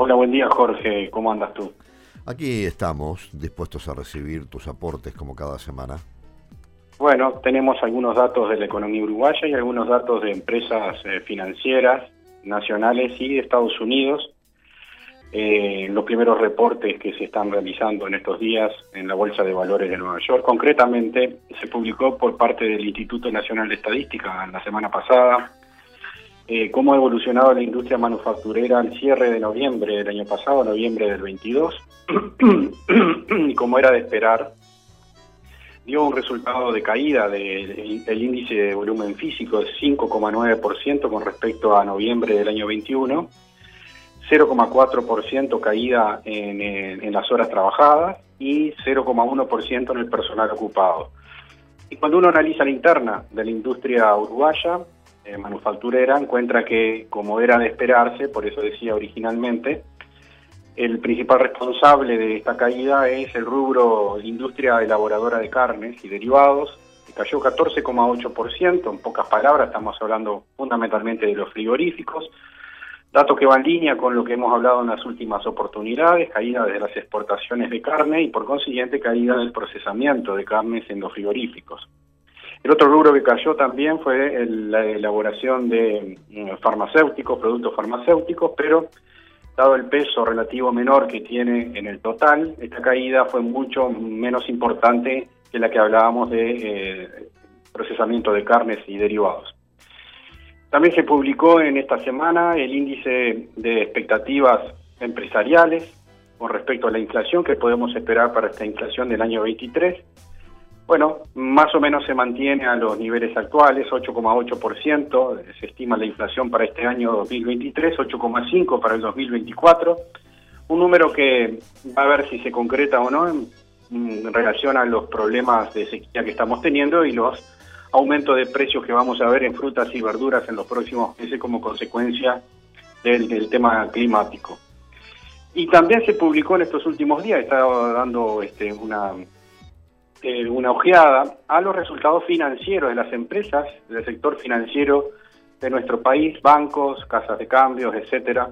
Hola, buen día Jorge, ¿cómo andas tú? Aquí estamos, dispuestos a recibir tus aportes como cada semana. Bueno, tenemos algunos datos de la economía uruguaya y algunos datos de empresas eh, financieras nacionales y de Estados Unidos eh, los primeros reportes que se están realizando en estos días en la Bolsa de Valores de Nueva York. Concretamente, se publicó por parte del Instituto Nacional de Estadística la semana pasada eh, cómo ha evolucionado la industria manufacturera al cierre de noviembre del año pasado, noviembre del 22, y como era de esperar, dio un resultado de caída del índice de volumen físico de 5,9% con respecto a noviembre del año 21 0,4% caída en, las horas trabajadas y 0,1% en el personal ocupado. Y cuando uno analiza la interna de la industria uruguaya, eh, manufacturera, encuentra que, como era de esperarse, por eso decía originalmente, el principal responsable de esta caída es el rubro industria elaboradora de carnes y derivados, que cayó 14,8%, en pocas palabras estamos hablando fundamentalmente de los frigoríficos, Dato que va en línea con lo que hemos hablado en las últimas oportunidades, caída de las exportaciones de carne y por consiguiente caída del procesamiento de carnes en los frigoríficos. El otro rubro que cayó también fue la elaboración de mm, farmacéuticos, productos farmacéuticos, pero dado el peso relativo menor que tiene en el total, esta caída fue mucho menos importante que la que hablábamos de eh, procesamiento de carnes y derivados. También se publicó en esta semana el índice de expectativas empresariales con respecto a la inflación que podemos esperar para esta inflación del año 23. Bueno, más o menos se mantiene a los niveles actuales, 8,8%, se estima la inflación para este año 2023, 8,5% para el 2024, un número que va a ver si se concreta o no en, relación a los problemas de sequía que estamos teniendo y los aumento de precios que vamos a ver en frutas y verduras en los próximos meses como consecuencia del, tema climático. Y también se publicó en estos últimos días, estaba dando este, una, eh, una ojeada a los resultados financieros de las empresas del sector financiero de nuestro país, bancos, casas de cambios, etcétera.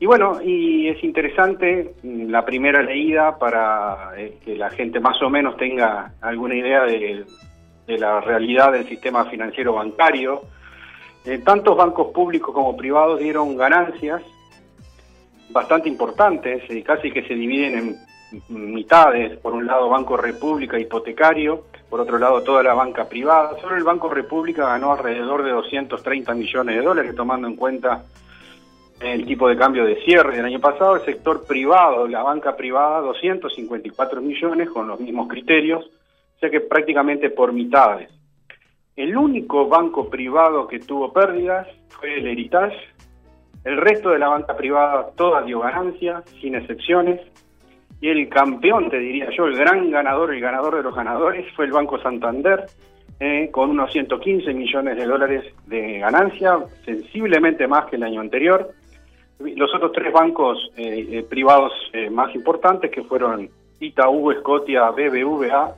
Y bueno, y es interesante mm, la primera leída para eh, que la gente más o menos tenga alguna idea de, de la realidad del sistema financiero bancario. Eh, tantos bancos públicos como privados dieron ganancias bastante importantes, y casi que se dividen en mitades, por un lado Banco República hipotecario, por otro lado toda la banca privada. Solo el Banco República ganó alrededor de 230 millones de dólares, tomando en cuenta el tipo de cambio de cierre del año pasado. El sector privado, la banca privada, 254 millones con los mismos criterios que prácticamente por mitades. El único banco privado que tuvo pérdidas fue el Heritage. El resto de la banca privada toda dio ganancias, sin excepciones. Y el campeón, te diría yo, el gran ganador, el ganador de los ganadores, fue el Banco Santander, eh, con unos 115 millones de dólares de ganancia, sensiblemente más que el año anterior. Los otros tres bancos eh, eh, privados más importantes, que fueron Itaú, Scotia, BBVA,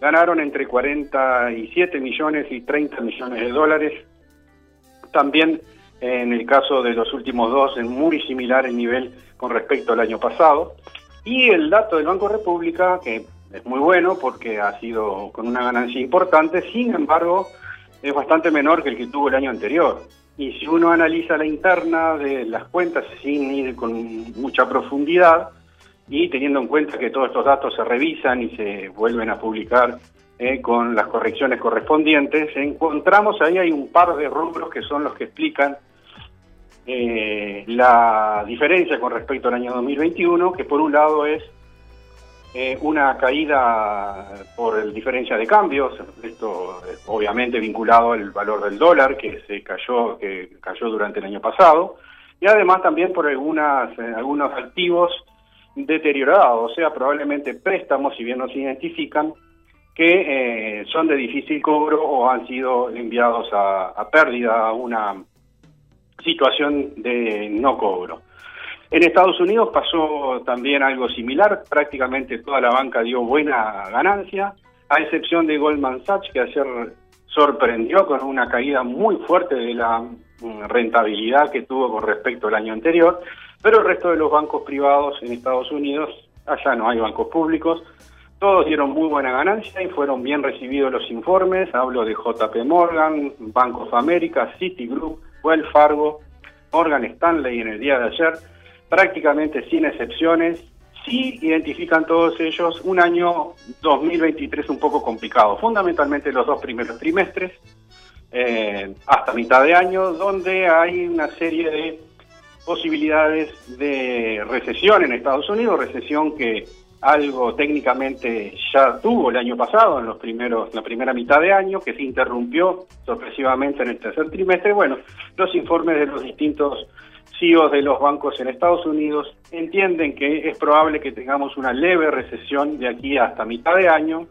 ganaron entre 47 millones y 30 millones de dólares. También en el caso de los últimos dos es muy similar el nivel con respecto al año pasado. Y el dato del Banco República, que es muy bueno porque ha sido con una ganancia importante, sin embargo es bastante menor que el que tuvo el año anterior. Y si uno analiza la interna de las cuentas sin ir con mucha profundidad, y teniendo en cuenta que todos estos datos se revisan y se vuelven a publicar eh, con las correcciones correspondientes, encontramos ahí hay un par de rubros que son los que explican eh, la diferencia con respecto al año 2021, que por un lado es eh, una caída por el diferencia de cambios, esto obviamente vinculado al valor del dólar que se cayó, que cayó durante el año pasado, y además también por algunas, eh, algunos activos deteriorados, o sea, probablemente préstamos, si bien no se identifican, que eh, son de difícil cobro o han sido enviados a pérdida a una situación de no cobro. En Estados Unidos pasó también algo similar, prácticamente toda la banca dio buena ganancia, a excepción de Goldman Sachs, que ayer sorprendió con una caída muy fuerte de la mm, rentabilidad que tuvo con respecto al año anterior, pero el resto de los bancos privados en Estados Unidos, allá no hay bancos públicos, todos dieron muy buena ganancia y fueron bien recibidos los informes, hablo de JP Morgan, Bank of America, Citigroup, Fargo, Morgan Stanley en el día de ayer, prácticamente sin excepciones, sí identifican todos ellos un año 2023 un poco complicado, fundamentalmente los dos primeros trimestres, eh, hasta mitad de año, donde hay una serie de posibilidades de recesión en Estados Unidos, recesión que algo técnicamente ya tuvo el año pasado, en los primeros, la primera mitad de año, que se interrumpió sorpresivamente en el tercer trimestre. Bueno, los informes de los distintos CEOs de los bancos en Estados Unidos entienden que es probable que tengamos una leve recesión de aquí hasta mitad de año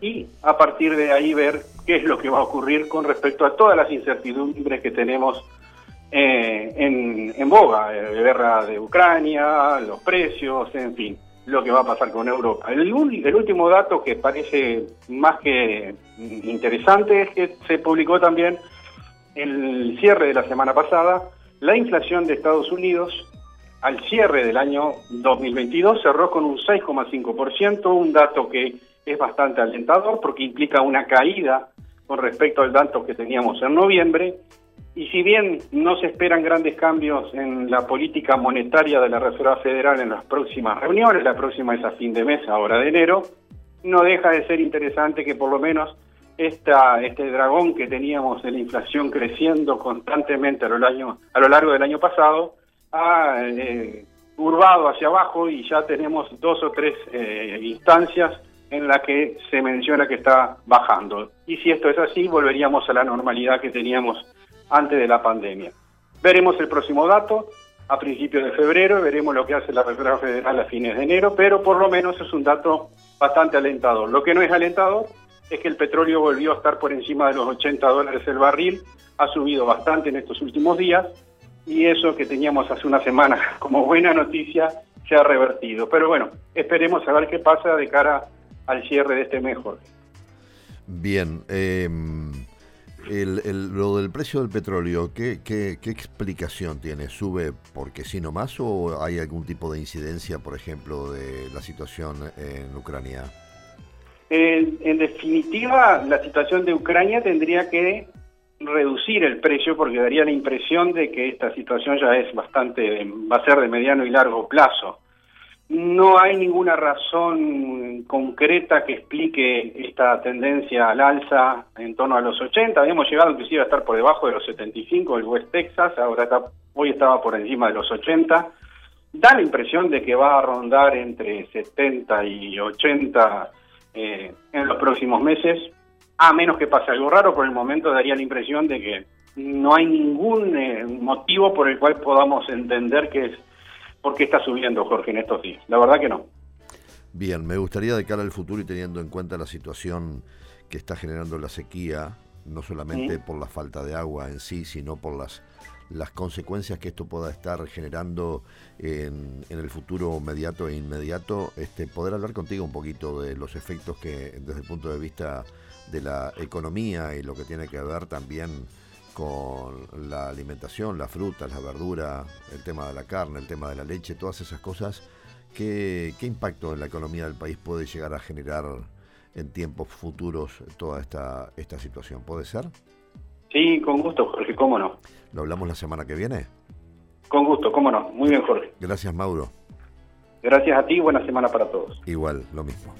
y a partir de ahí ver qué es lo que va a ocurrir con respecto a todas las incertidumbres que tenemos eh, en, en boga, eh, guerra de Ucrania, los precios, en fin lo que va a pasar con Europa. El, último dato que parece más que interesante es que se publicó también el cierre de la semana pasada, la inflación de Estados Unidos al cierre del año 2022 cerró con un 6,5%, un dato que es bastante alentador porque implica una caída con respecto al dato que teníamos en noviembre y si bien no se esperan grandes cambios en la política monetaria de la Reserva Federal en las próximas reuniones, la próxima es a fin de mes, ahora de enero, no deja de ser interesante que por lo menos esta, este dragón que teníamos de la inflación creciendo constantemente a lo, a lo largo del año pasado ha eh, curvado hacia abajo y ya tenemos dos o tres eh, instancias en las que se menciona que está bajando. Y si esto es así, volveríamos a la normalidad que teníamos antes de la pandemia. Veremos el próximo dato a principios de febrero, veremos lo que hace la Reserva Federal a fines de enero, pero por lo menos es un dato bastante alentador. Lo que no es alentador es que el petróleo volvió a estar por encima de los 80 dólares el barril, ha subido bastante en estos últimos días y eso que teníamos hace una semana como buena noticia se ha revertido. Pero bueno, esperemos a ver qué pasa de cara al cierre de este mes, Bien, eh, el, lo del precio del petróleo, ¿qué, ¿qué, explicación tiene? ¿Sube porque sí nomás o hay algún tipo de incidencia, por ejemplo, de la situación en Ucrania? En, definitiva, la situación de Ucrania tendría que reducir el precio porque daría la impresión de que esta situación ya es bastante, va a ser de mediano y largo plazo. No hay ninguna razón concreta que explique esta tendencia al alza en torno a los 80. Habíamos llegado inclusive a estar por debajo de los 75 el West Texas, ahora está, hoy estaba por encima de los 80. Da la impresión de que va a rondar entre 70 y 80 eh, en los próximos meses, a menos que pase algo raro, por el momento daría la impresión de que no hay ningún eh, motivo por el cual podamos entender que es por qué está subiendo, Jorge, en estos días. La verdad que no. Bien, me gustaría de cara al futuro y teniendo en cuenta la situación que está generando la sequía, no solamente por la falta de agua en sí, sino por las, las consecuencias que esto pueda estar generando en, en, el futuro inmediato e inmediato, este, poder hablar contigo un poquito de los efectos que desde el punto de vista de la economía y lo que tiene que ver también con la alimentación, la fruta, la verdura, el tema de la carne, el tema de la leche, todas esas cosas, ¿qué, qué impacto en la economía del país puede llegar a generar en tiempos futuros toda esta, esta situación? ¿Puede ser? Sí, con gusto, Jorge, cómo no. ¿Lo hablamos la semana que viene? Con gusto, cómo no. Muy bien, Jorge. Gracias, Mauro. Gracias a ti, buena semana para todos. Igual, lo mismo.